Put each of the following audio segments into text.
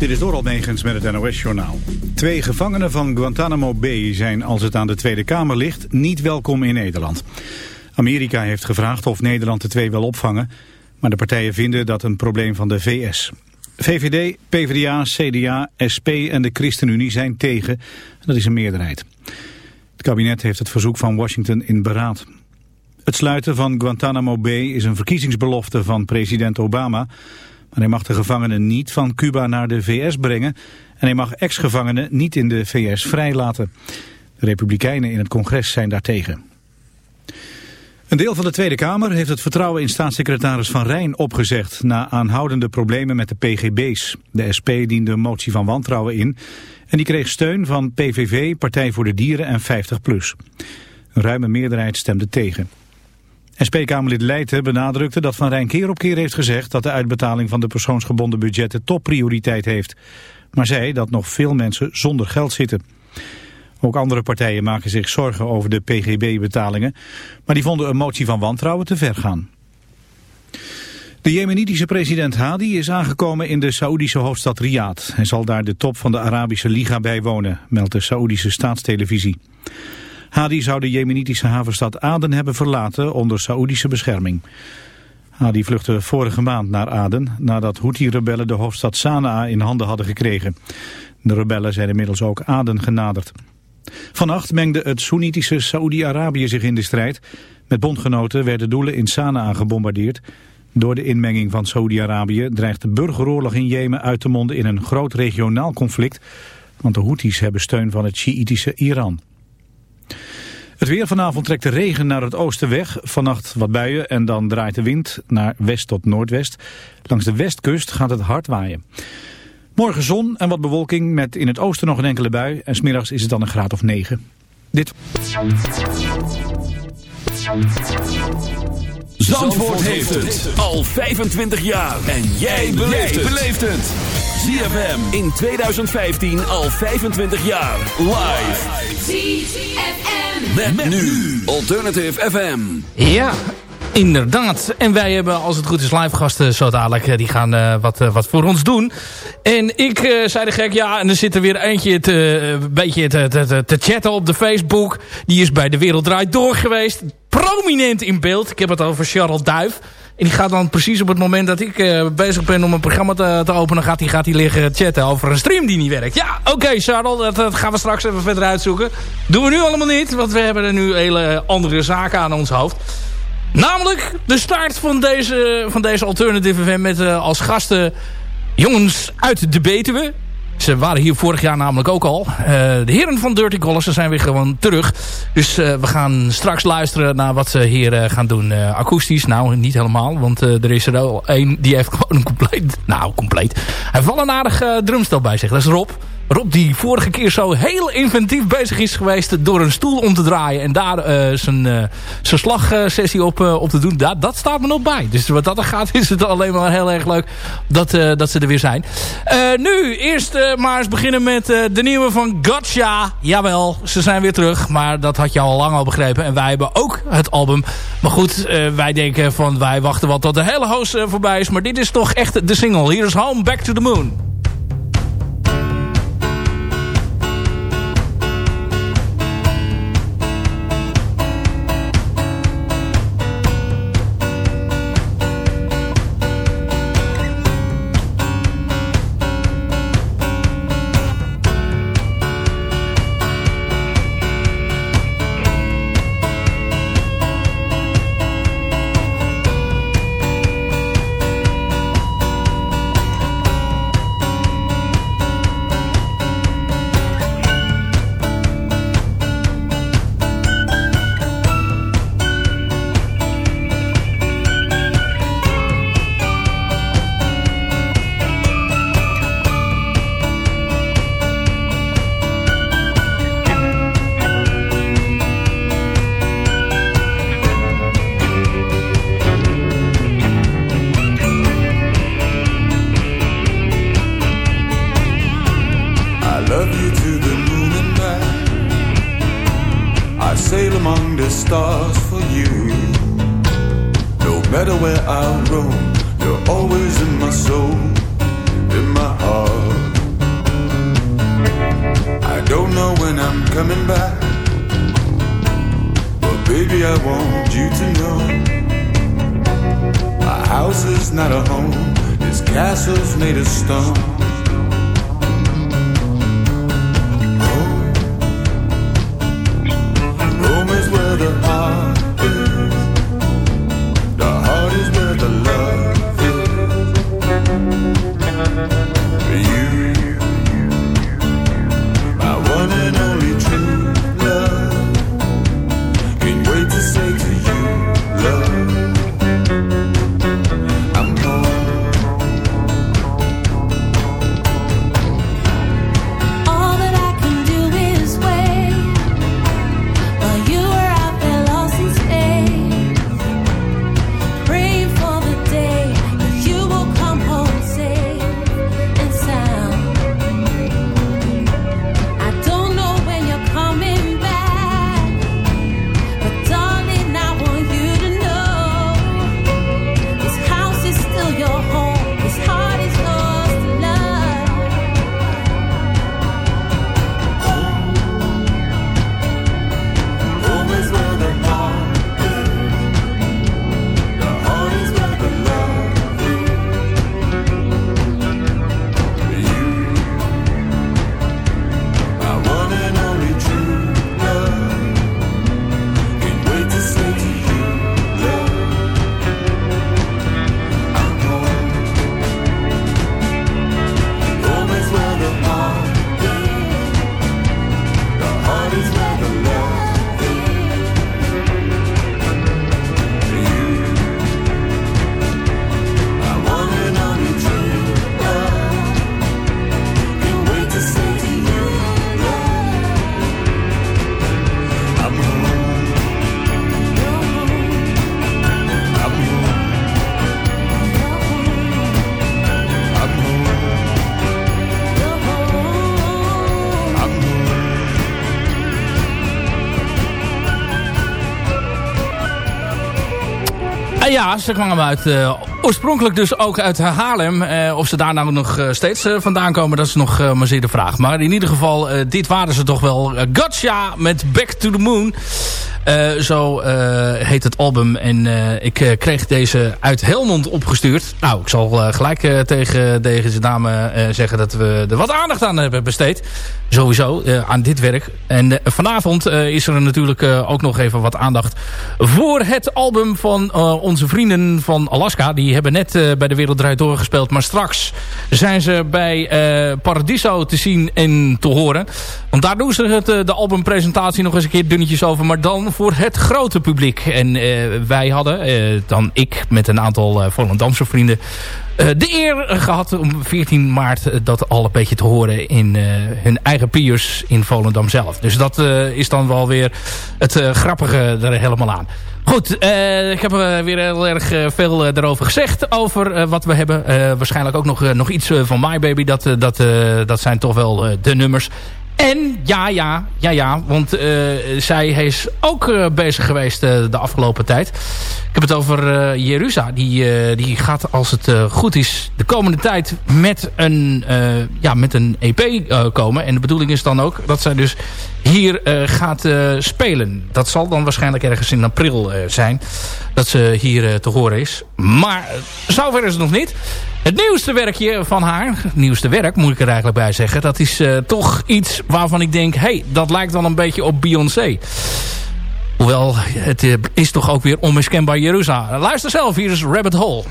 Dit is Doral Negens met het NOS-journaal. Twee gevangenen van Guantanamo Bay zijn, als het aan de Tweede Kamer ligt, niet welkom in Nederland. Amerika heeft gevraagd of Nederland de twee wil opvangen, maar de partijen vinden dat een probleem van de VS. VVD, PvdA, CDA, SP en de ChristenUnie zijn tegen. Dat is een meerderheid. Het kabinet heeft het verzoek van Washington in beraad. Het sluiten van Guantanamo Bay is een verkiezingsbelofte van president Obama... Maar hij mag de gevangenen niet van Cuba naar de VS brengen en hij mag ex-gevangenen niet in de VS vrijlaten. De Republikeinen in het congres zijn daartegen. Een deel van de Tweede Kamer heeft het vertrouwen in staatssecretaris Van Rijn opgezegd na aanhoudende problemen met de PGB's. De SP diende een motie van wantrouwen in en die kreeg steun van PVV, Partij voor de Dieren en 50PLUS. Een ruime meerderheid stemde tegen. SP-Kamerlid Leijten benadrukte dat Van Rijn keer op keer heeft gezegd dat de uitbetaling van de persoonsgebonden budgetten topprioriteit heeft. Maar zei dat nog veel mensen zonder geld zitten. Ook andere partijen maken zich zorgen over de PGB-betalingen, maar die vonden een motie van wantrouwen te ver gaan. De jemenitische president Hadi is aangekomen in de Saoedische hoofdstad Riyadh. Hij zal daar de top van de Arabische Liga bijwonen, meldt de Saoedische staatstelevisie. Hadi zou de jemenitische havenstad Aden hebben verlaten onder Saoedische bescherming. Hadi vluchtte vorige maand naar Aden nadat Houthi-rebellen de hoofdstad Sanaa in handen hadden gekregen. De rebellen zijn inmiddels ook Aden genaderd. Vannacht mengde het Soenitische Saoedi-Arabië zich in de strijd. Met bondgenoten werden doelen in Sanaa gebombardeerd. Door de inmenging van Saoedi-Arabië dreigt de burgeroorlog in Jemen uit te monden in een groot regionaal conflict. Want de Houthis hebben steun van het Sjiitische Iran. Het weer vanavond trekt de regen naar het oosten weg. Vannacht wat buien en dan draait de wind naar west tot noordwest. Langs de westkust gaat het hard waaien. Morgen zon en wat bewolking met in het oosten nog een enkele bui. En smiddags is het dan een graad of 9. Dit... Zandvoort heeft het al 25 jaar. En jij beleeft het. ZFM in 2015 al 25 jaar. Live. ZFM. Met, nu Alternative FM. Ja, Inderdaad. En wij hebben, als het goed is, live gasten zo dadelijk. Eh, die gaan uh, wat, uh, wat voor ons doen. En ik uh, zei de gek, ja, en er zit er weer eentje te, een beetje te, te, te, chatten op de Facebook. Die is bij De Wereld Draait Door geweest. Prominent in beeld. Ik heb het over Charles Duif. En die gaat dan precies op het moment dat ik uh, bezig ben om een programma te, te openen... gaat hij gaat liggen chatten over een stream die niet werkt. Ja, oké okay, dat, gaan we straks even verder uitzoeken. Doen we nu allemaal niet, want we hebben er nu hele andere zaken aan ons hoofd. Namelijk de start van deze, van deze Alternative FM met uh, als gasten jongens uit de Betuwe. Ze waren hier vorig jaar namelijk ook al. Uh, de heren van Dirty Collars, zijn weer gewoon terug. Dus uh, we gaan straks luisteren naar wat ze hier uh, gaan doen. akoestisch, nou niet helemaal. Want er is er al één die heeft gewoon een compleet... Nou, compleet. Hij heeft een aardig drumstel bij zich. Dat is Rob. Rob die vorige keer zo heel inventief bezig is geweest door een stoel om te draaien. En daar uh, zijn, uh, zijn slagsessie op, uh, op te doen. Dat, dat staat me nog bij. Dus wat dat er gaat is het alleen maar heel erg leuk dat, dat ze er weer zijn. nu eerst maar eens beginnen met de nieuwe van Gotcha. Jawel, ze zijn weer terug. Maar dat had je al lang al begrepen. En wij hebben ook het album. Maar goed, wij denken van wij wachten wat tot de hele host voorbij is. Maar dit is toch echt de single. Hier is Home Back to the Moon. Ze kwamen uit, uh, oorspronkelijk dus ook uit Haarlem. Uh, of ze daar nou nog uh, steeds vandaan komen, dat is nog maar zeer de vraag. Maar in ieder geval, dit waren ze toch wel. gotcha met Back to the Moon. Zo heet het album. En ik kreeg deze uit Helmond opgestuurd. Nou, ik zal gelijk tegen deze dame zeggen dat we er wat aandacht aan hebben besteed sowieso aan dit werk. En vanavond is er natuurlijk ook nog even wat aandacht voor het album van onze vrienden van Alaska. Die hebben net bij de Wereld doorgespeeld. Maar straks zijn ze bij Paradiso te zien en te horen. Want daar doen ze de albumpresentatie nog eens een keer dunnetjes over. Maar dan voor het grote publiek. En wij hadden, dan ik met een aantal uh, Volendamse vrienden... Eh, de eer gehad om 14 maart eh, dat al een beetje te horen in hun eigen piers in Volendam zelf. Dus dat is dan wel weer het grappige er helemaal aan. Goed, ik heb weer heel erg veel daarover gezegd. Over wat we hebben. waarschijnlijk ook nog, nog iets van My Baby. Dat, dat, dat zijn toch wel de nummers. En ja, ja, ja, ja, want uh, zij is ook uh, bezig geweest uh, de afgelopen tijd. Ik heb het over Jerusa. Die, die gaat, als het goed is, de komende tijd met een, ja, met een EP komen. En de bedoeling is dan ook dat zij dus hier gaat spelen. Dat zal dan waarschijnlijk ergens in april zijn. Dat ze hier te horen is. Maar zover is het nog niet. Het nieuwste werkje van haar, nieuwste werk moet ik er eigenlijk bij zeggen... dat is uh, toch iets waarvan ik denk... hey, dat lijkt wel een beetje op Beyoncé. Hoewel, het uh, is toch ook weer onmiskenbaar Jeruzalem. Luister zelf, hier is Rabbit Hole.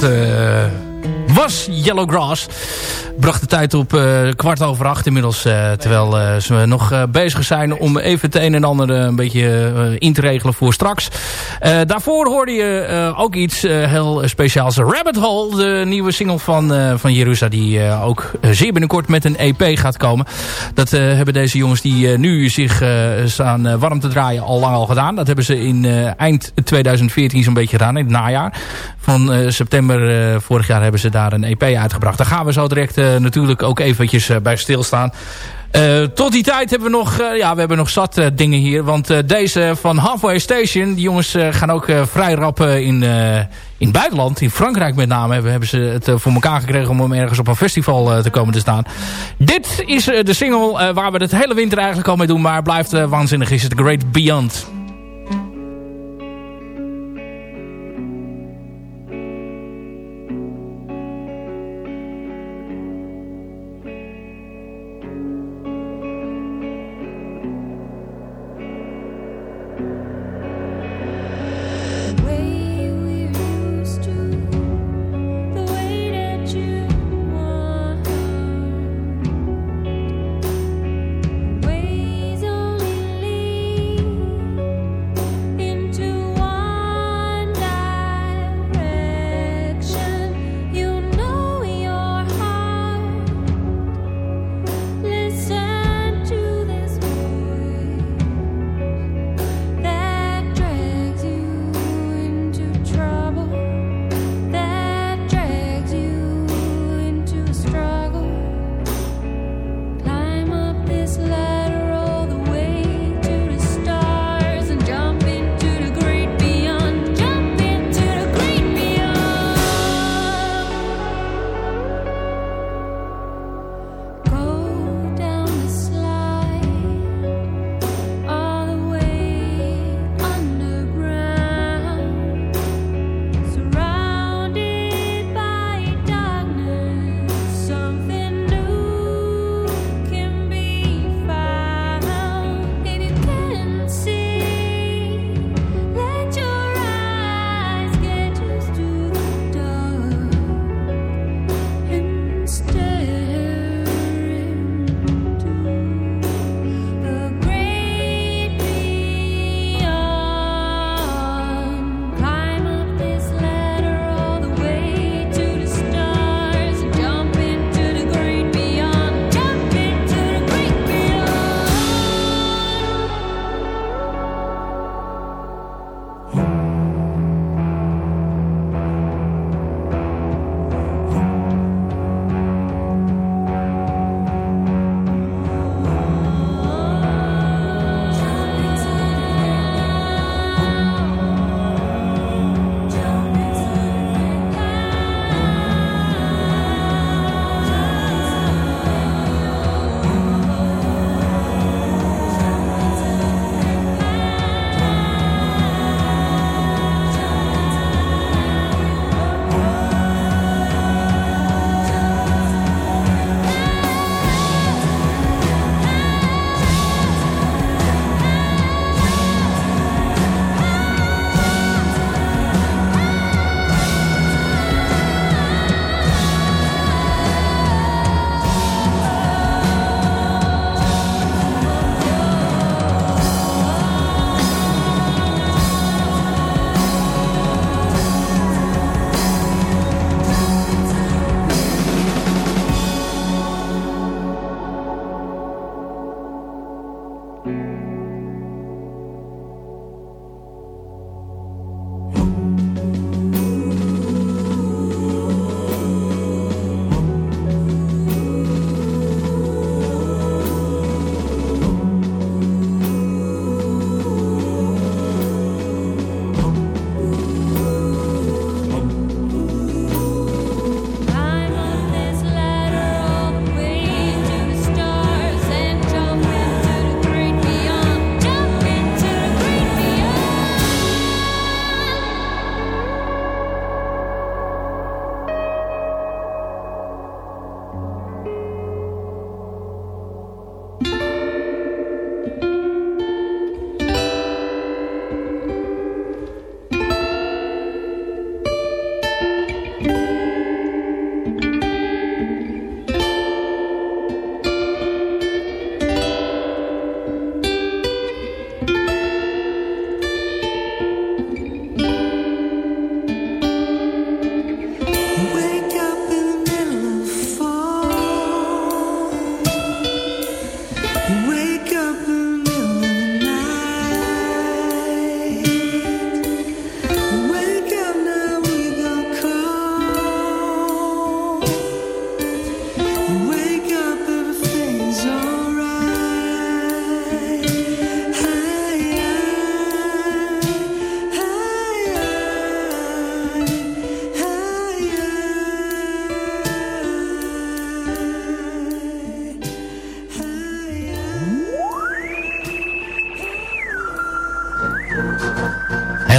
Dat uh, was Yellowgrass bracht de tijd op uh, kwart over acht inmiddels. Uh, terwijl ze nog bezig zijn om even het een en ander een beetje in te regelen voor straks. Daarvoor hoorde je ook iets heel speciaals. Rabbit Hole, de nieuwe single van, van Jerusa. Die ook zeer binnenkort met een EP gaat komen. Dat hebben deze jongens die nu zich staan warm te draaien al lang al gedaan. Dat hebben ze in eind 2014 zo'n beetje gedaan. In het najaar van september vorig jaar hebben ze daar een EP uitgebracht. Daar gaan we zo direct natuurlijk ook eventjes bij stilstaan. Tot die tijd hebben we nog, ja, we hebben nog zat dingen hier. Want deze van Halfway Station, die jongens gaan ook vrij rap in, in het buitenland. In Frankrijk met name hebben, hebben ze het voor elkaar gekregen om ergens op een festival te komen te staan. Dit is de single waar we het hele winter eigenlijk al mee doen. Maar blijft waanzinnig is het Great Beyond.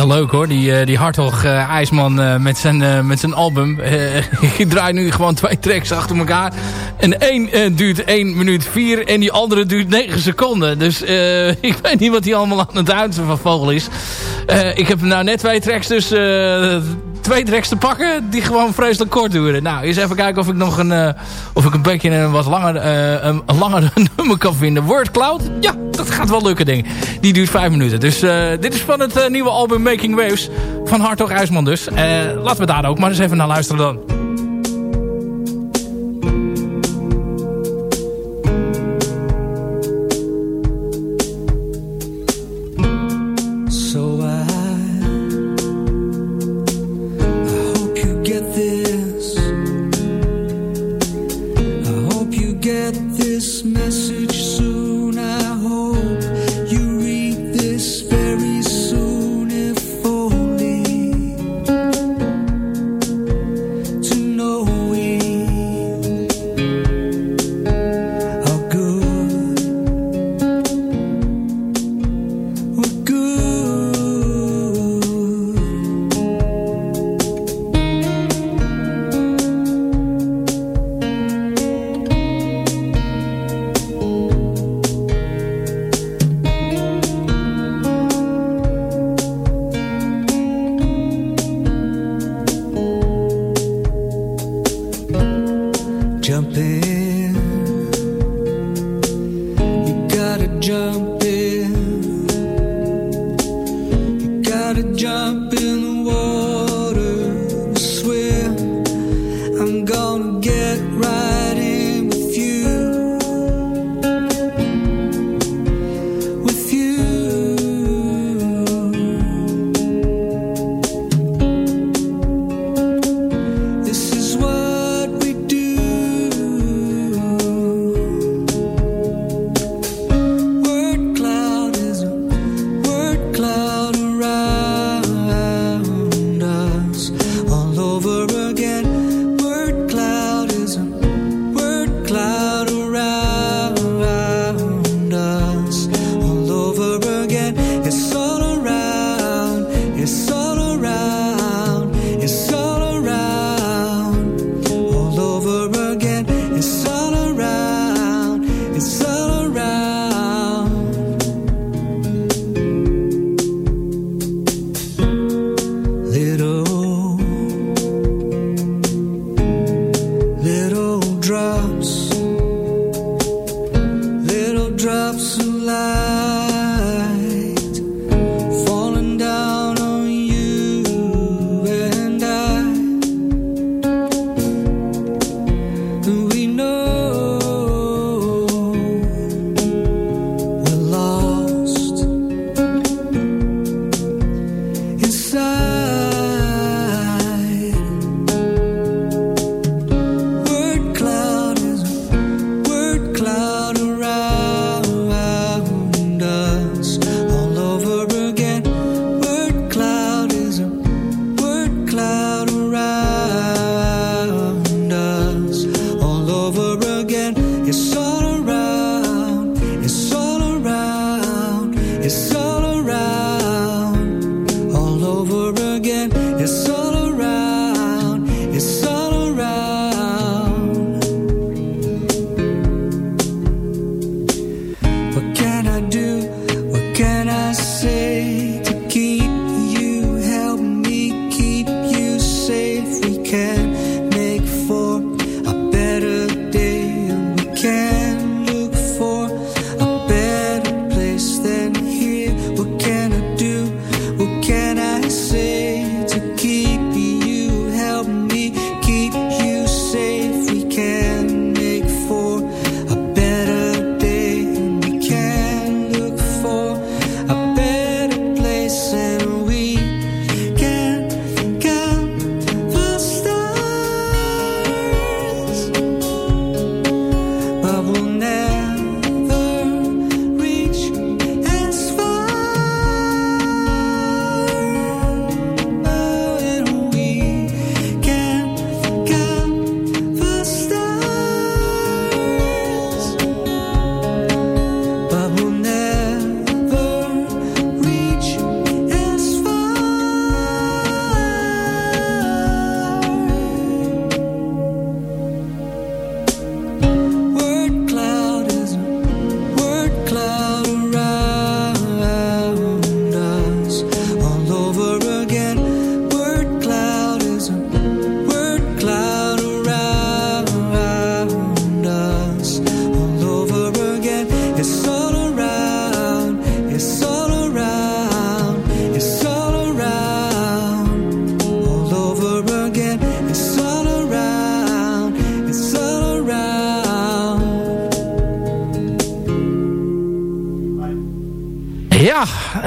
Leuk hoor. Die, die Hartog IJsman met, zijn, met zijn album. ik draai nu gewoon twee tracks achter elkaar. En één duurt 1 minuut 4 en die andere duurt 9 seconden. Dus ik weet niet wat hij allemaal aan het uiten van vogel is. ik heb nou net twee tracks, dus twee tracks te pakken die gewoon vreselijk kort duren. Nou, eens even kijken of ik nog een, of ik een beetje een wat langer, een, een langer nummer kan vinden. Word Cloud, ja, dat gaat wel lukken denk ik. Die duurt vijf minuten. Dus uh, dit is van het nieuwe album Making Waves van Hartog IJsman dus. laten we daar ook maar eens even naar luisteren dan.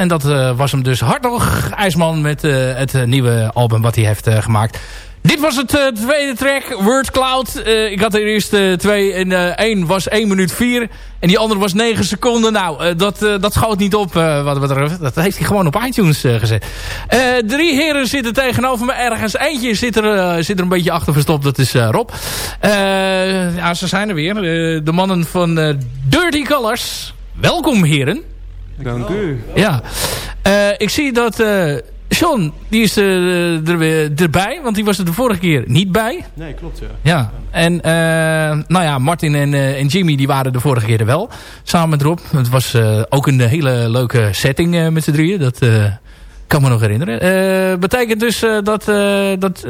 En dat was hem dus Hartog IJsman met het nieuwe album wat hij heeft gemaakt. Dit was het tweede track, Word Cloud. Ik had er eerst twee en één was 1 minuut 4. En die andere was 9 seconden. Nou, dat, dat schoot niet op wat betreft. Dat heeft hij gewoon op iTunes gezet. drie heren zitten tegenover me ergens. Eentje zit er, zit er een beetje achter verstopt. Dat is Rob. ja, ze zijn er weer. de mannen van Dirty Colors. Welkom heren. Dank u. Ja. ik zie dat... Sean, die is uh, er, erbij, want die was er de vorige keer niet bij. Nee, klopt ja. Ja, en uh, nou ja, Martin en, uh, en Jimmy die waren de vorige keer er wel. Samen met Rob. Het was ook een hele leuke setting met z'n drieën. Dat kan me nog herinneren. betekent dus dat, dat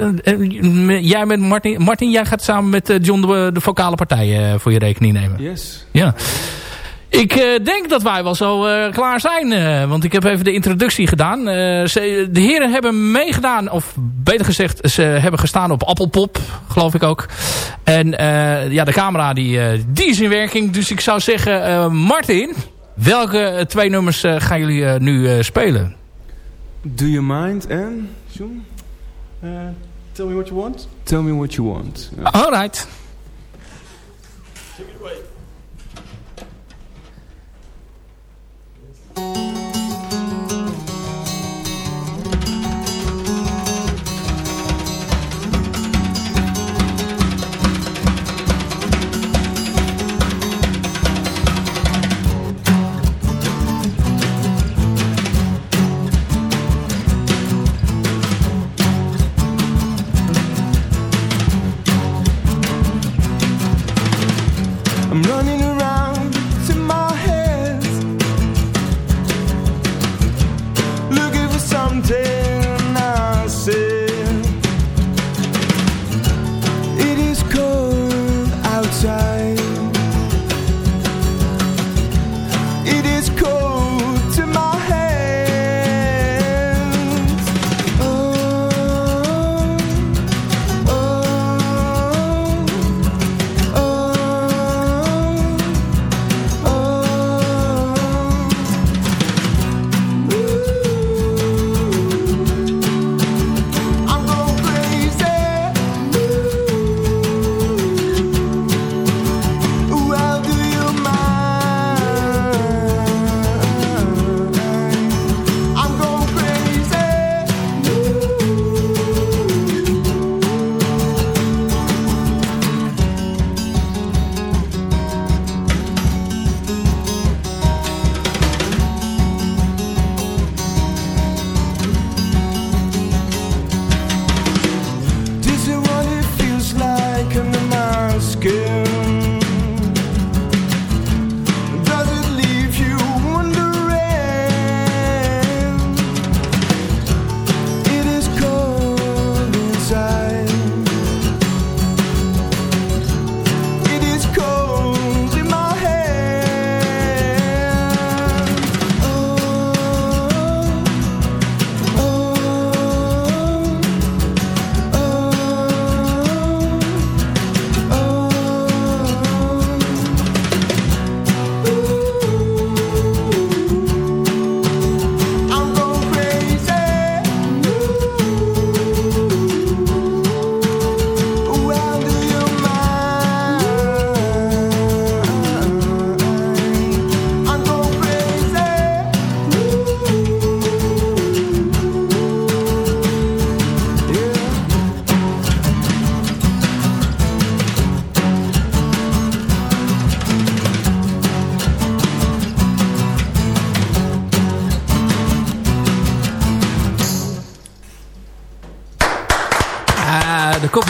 jij met Martin... Martin, jij gaat samen met John de, de vocale partij voor je rekening nemen. Yes. Ja. Ik uh, denk dat wij wel zo uh, klaar zijn. Uh, want ik heb even de introductie gedaan. Ze, de heren hebben meegedaan. Of beter gezegd, ze hebben gestaan op Appelpop. Geloof ik ook. En ja, de camera die, die is in werking. Dus ik zou zeggen, Martin. Welke twee nummers gaan jullie nu spelen? Do You Mind en... John? tell Me What You Want? Tell Me What You Want. Yeah.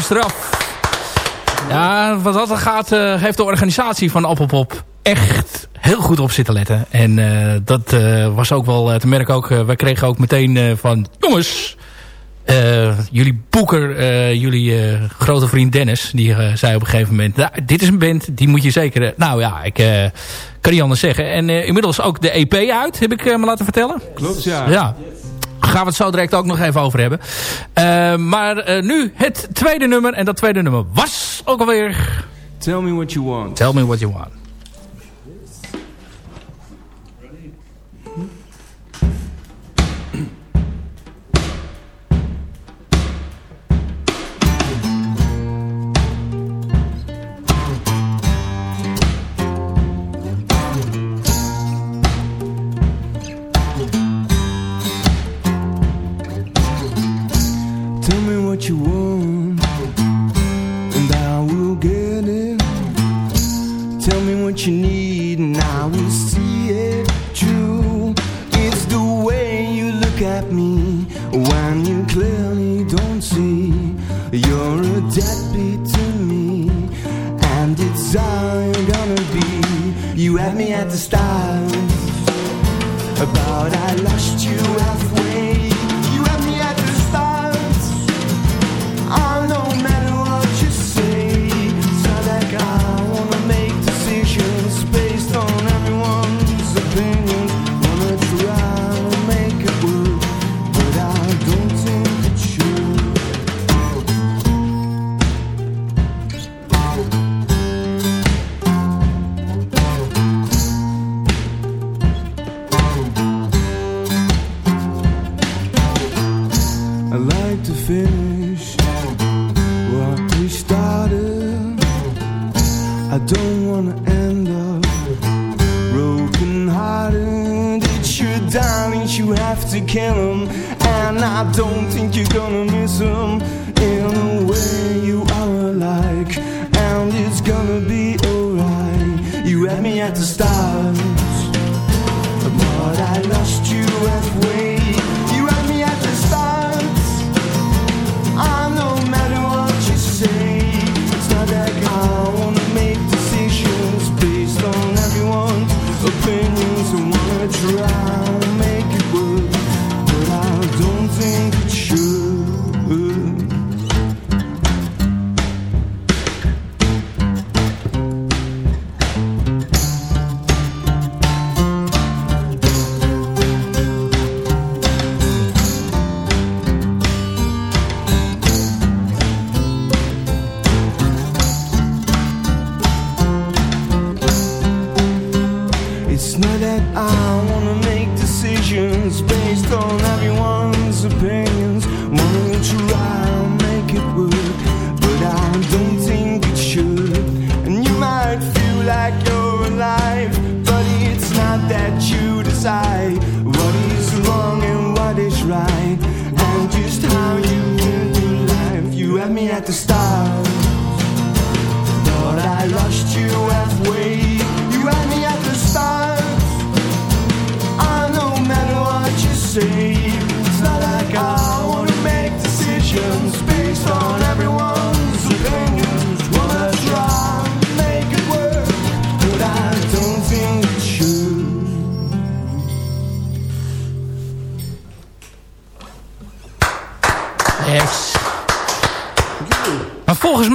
straf. Ja, wat dat gaat, uh, heeft de organisatie van Appelpop echt heel goed op zitten letten. En uh, dat uh, was ook wel te merken. Ook, wij kregen ook meteen van... Jongens, jullie boeker, jullie grote vriend Dennis... die zei op een gegeven moment... Nou, dit is een band, die moet je zeker... nou ja, ik kan niet anders zeggen. En inmiddels ook de EP uit, heb ik me laten vertellen. Klopt, ja. Ja gaan we het zo direct ook nog even over hebben. Uh, maar uh, nu het tweede nummer. En dat tweede nummer was ook alweer... Tell me what you want. Tell me what you want. I don't think you're gonna miss him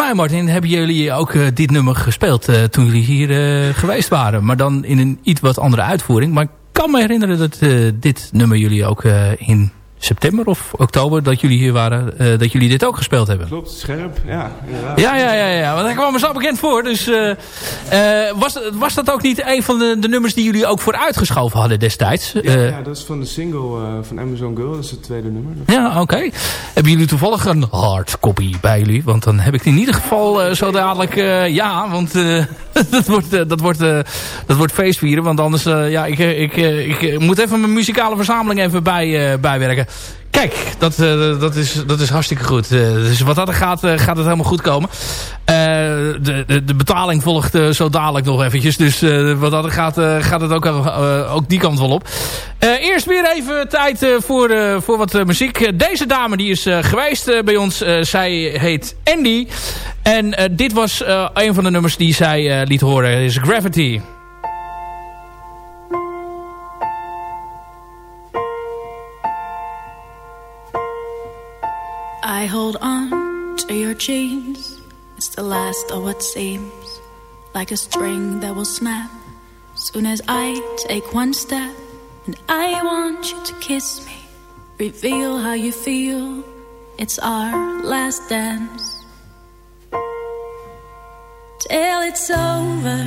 mij, Martin, hebben jullie ook eh, dit nummer gespeeld eh, toen jullie hier eh, geweest waren. Maar dan in een iets wat andere uitvoering. Maar ik kan me herinneren dat dit nummer jullie ook in september of oktober, dat jullie hier waren, eh, dat jullie dit ook gespeeld hebben. Klopt, scherp, ja. inderdaad. Ja, ja, ja, ja. Want hij kwam me zo bekend voor. Dus eh, eh, was, was dat ook niet een van de, de nummers die jullie ook vooruitgeschoven hadden destijds? Ja, ja, dat is van de single van Amazon Girl, dat is het tweede nummer. Ja, oké. Hebben jullie toevallig een hard copy bij jullie? Want dan heb ik in ieder geval zo dadelijk... ja, want dat, wordt, dat, wordt, dat wordt feestvieren. Want anders... ja, ik, ik, ik eh, moet even mijn muzikale verzameling even bij, bijwerken. Kijk, dat, eh, dat, is, dat is hartstikke goed. Eh, dus wat dat gaat, eh, gaat het helemaal goed komen. De, de, de betaling volgt zo dadelijk nog eventjes. Dus wat dat gaat, gaat het ook, ook die kant wel op. Eerst weer even tijd voor, voor wat muziek. Deze dame die is geweest bij ons. Zij heet Andy. En dit was een van de nummers die zij liet horen. is Gravity. I hold on to your jeans. It's the last of what seems like a string that will snap. Soon as I take one step, and I want you to kiss me. Reveal how you feel. It's our last dance. Till it's over.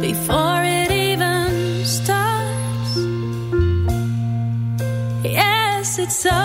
Before it even starts. Yes, it's over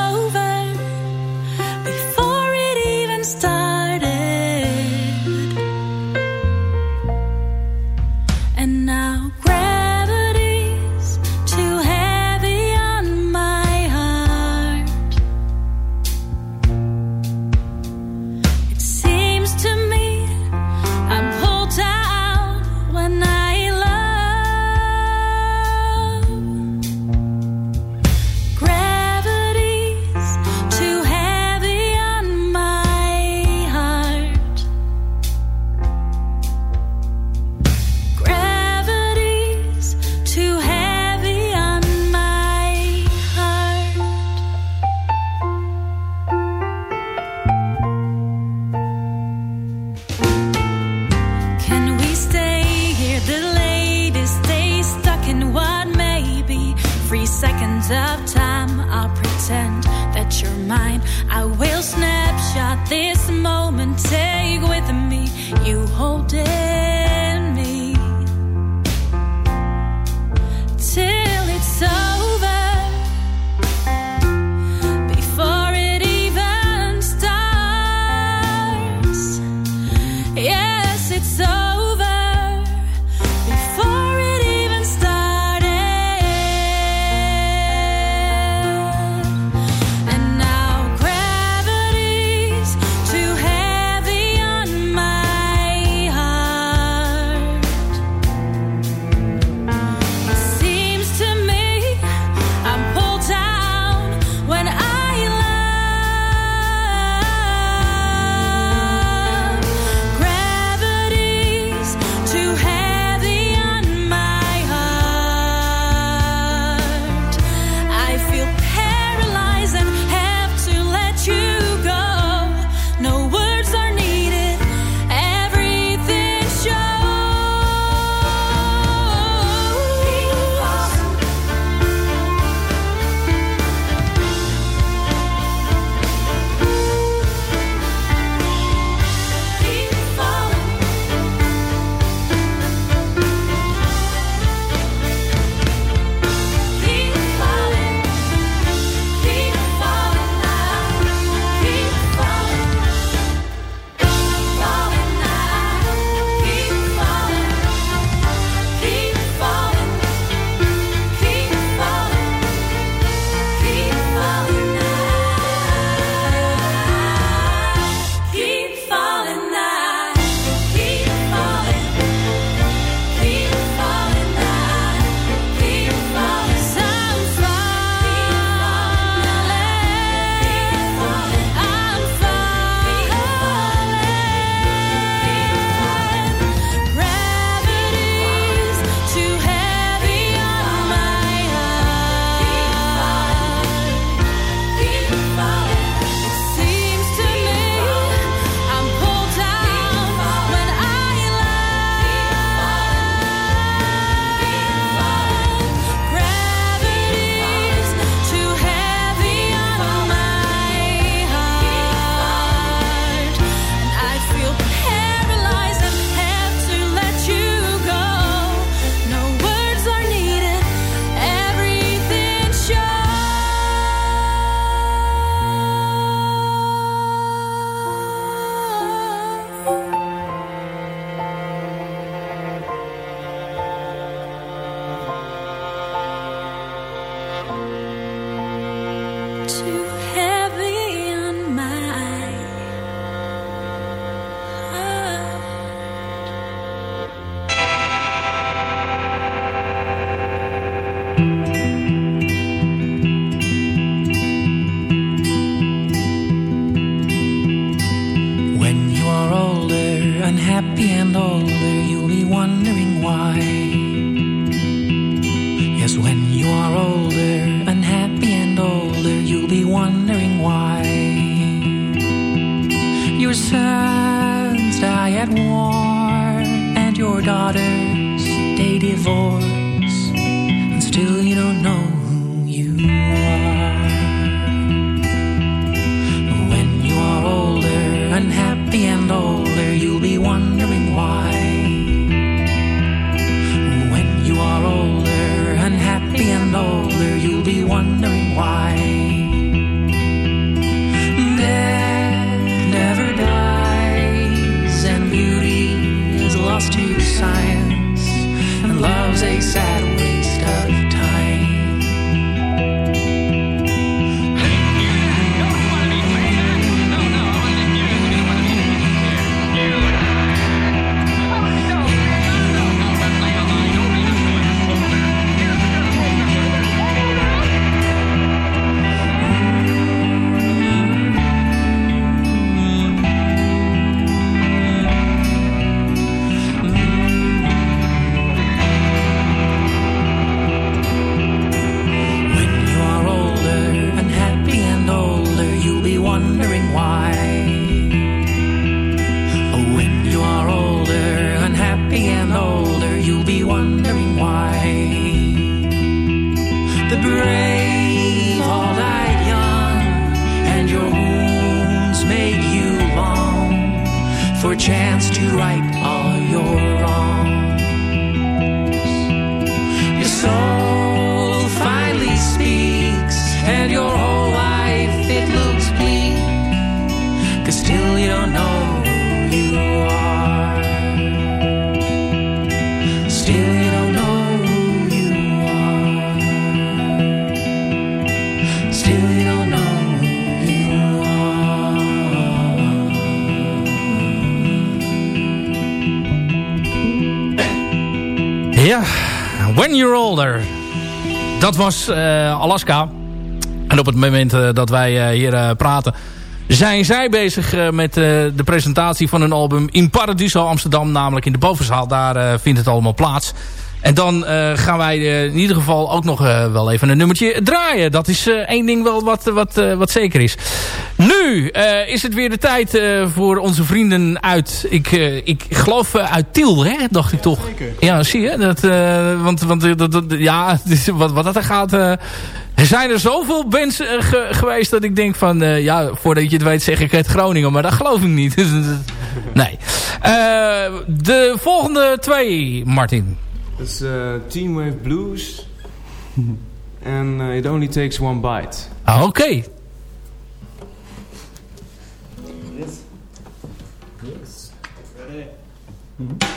Dat was eh, Alaska. En op het moment eh, dat wij eh, hier praten... zijn zij bezig met de presentatie van hun album in Paradiso Amsterdam. Namelijk in de bovenzaal. Daar vindt het allemaal plaats. En dan gaan wij in ieder geval ook nog wel even een nummertje draaien. Dat is één ding wel wat, wat, wat zeker is. Nu eh, is het weer de tijd eh, voor onze vrienden uit... Ik, eh, ik geloof uit Tiel, hè? dacht ik toch. Ja, zie je? Dat, eh, want want dat, dat, ja, het is- wat, wat dat er gaat... eh, er zijn er zoveel bands ge- geweest dat ik denk van... eh, ja, voordat je het weet zeg ik het Groningen. Maar dat geloof ik niet. nee. Eh, de volgende twee, Martin. It's uh, Team Wave Blues. and uh, it only takes one bite. Ah, Oké. Mm-hmm.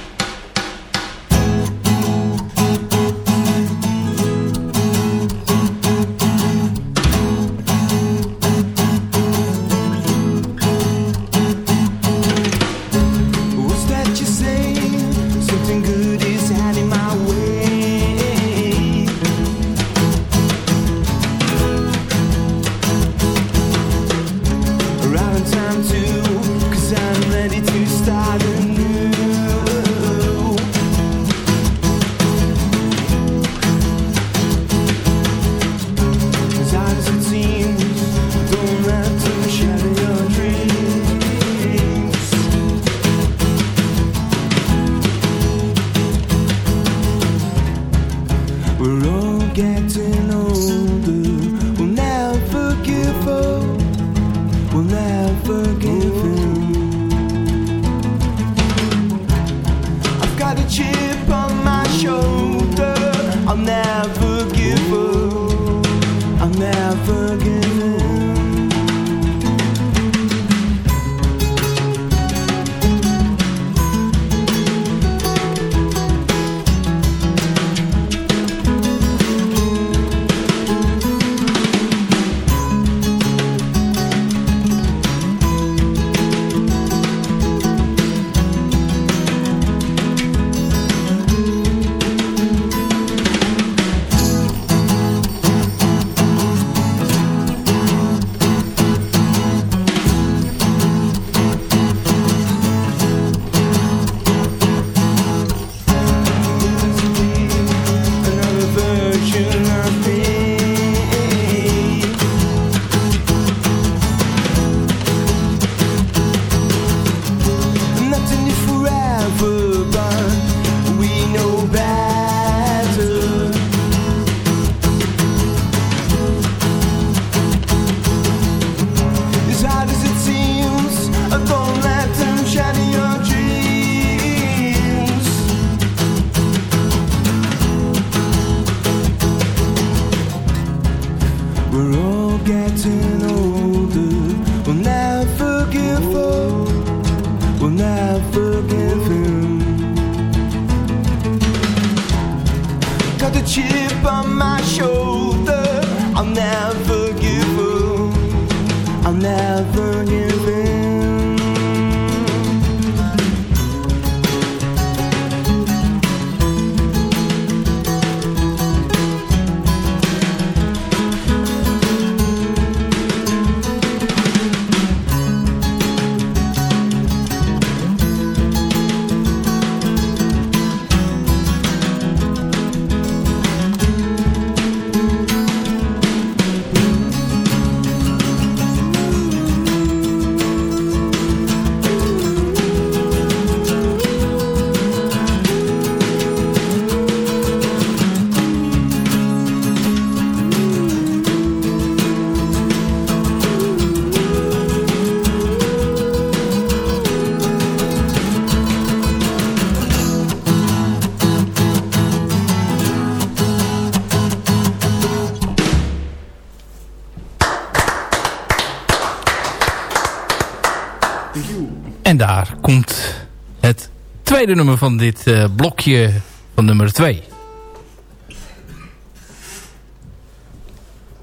daar komt het tweede nummer van dit uh, blokje van nummer 2.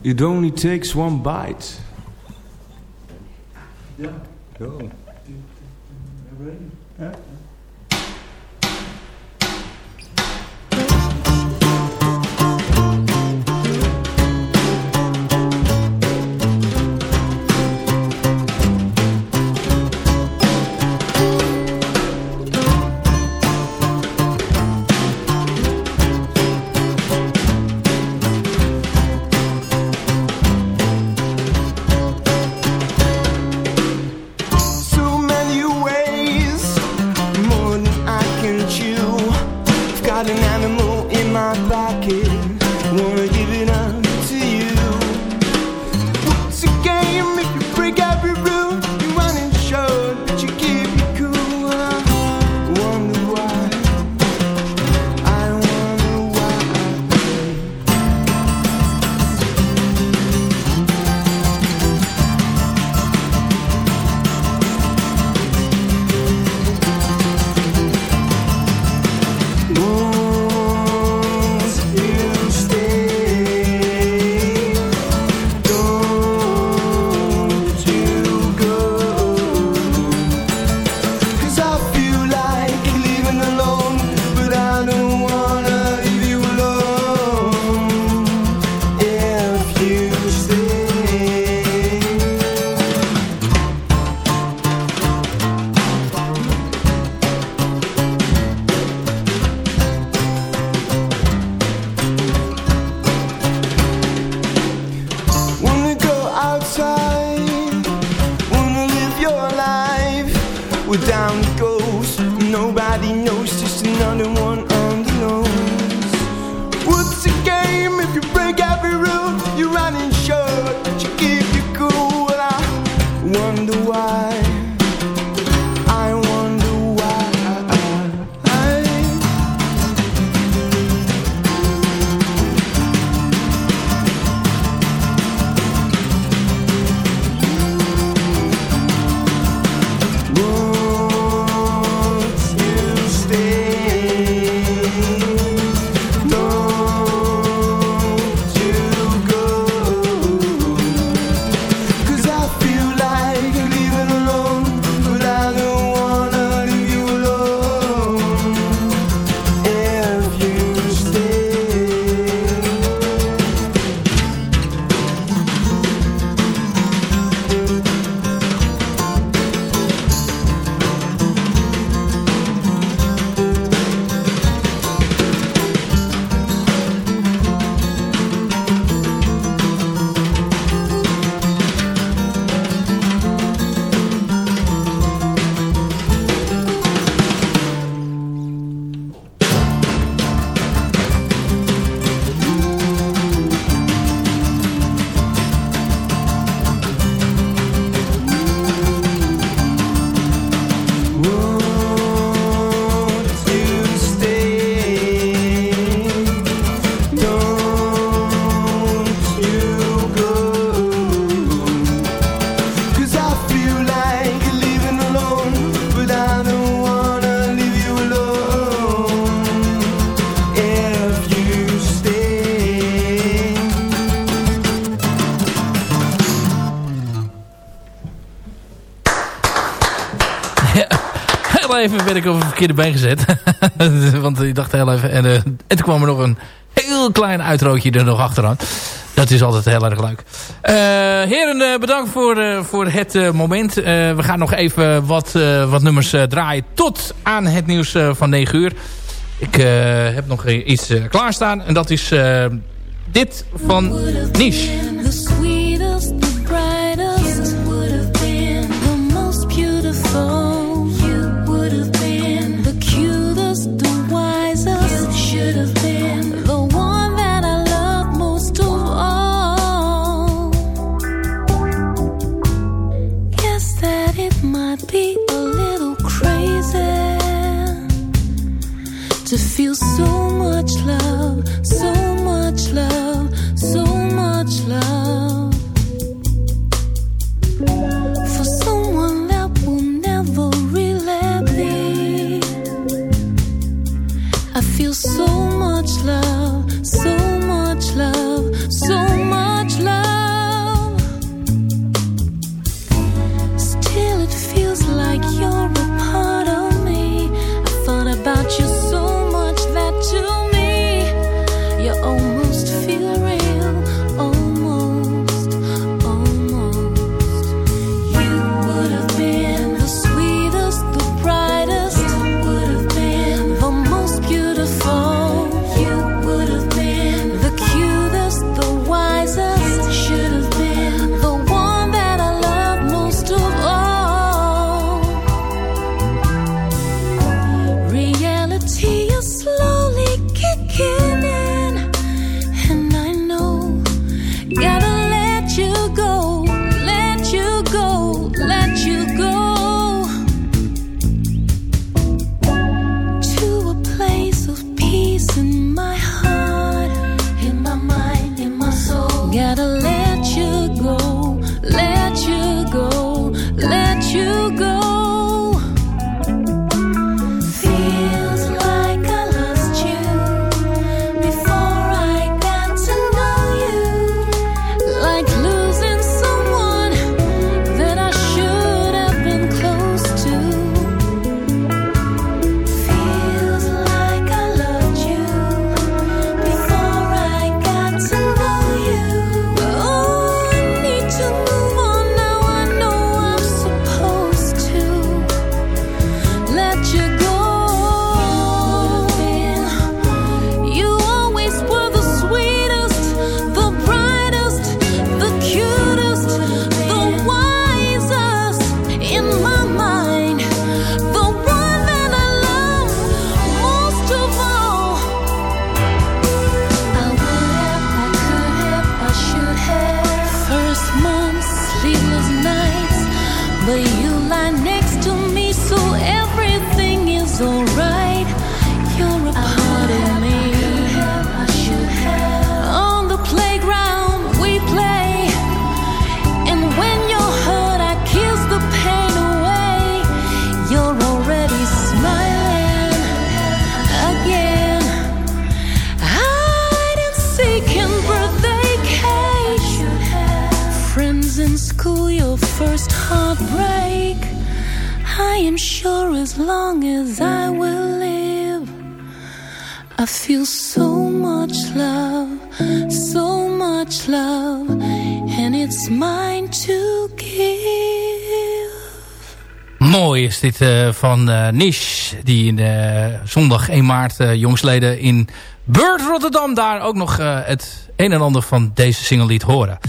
It only takes one bite. Ja. Go. Ja. Ik op een verkeerde been gezet. Want ik dacht heel even... En, uh, en toen kwam er nog een heel klein uitrootje er nog achteraan. Dat is altijd heel erg leuk. Uh, heren, bedankt voor, voor het moment. we gaan nog even wat, wat nummers draaien tot aan het nieuws van 9 uur. Ik heb nog iets klaarstaan. En dat is dit van Niche. To feel so much love, so much love, sure as long as I will live, I feel so much love, so much love, and it's mine to. Mooi is dit eh, van eh Nish. Die in, eh, zondag 1 maart jongsleden in Beurt Rotterdam... daar ook nog het een en ander van deze single liet horen.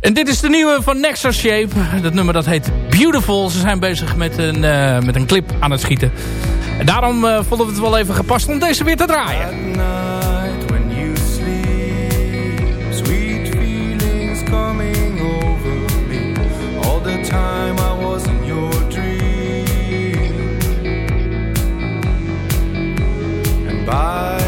En dit is de nieuwe van Nexa Shape. Dat nummer dat heet Beautiful. Ze zijn bezig met een, eh, met een clip aan het schieten. En daarom eh, vonden we het wel even gepast om deze weer te draaien. At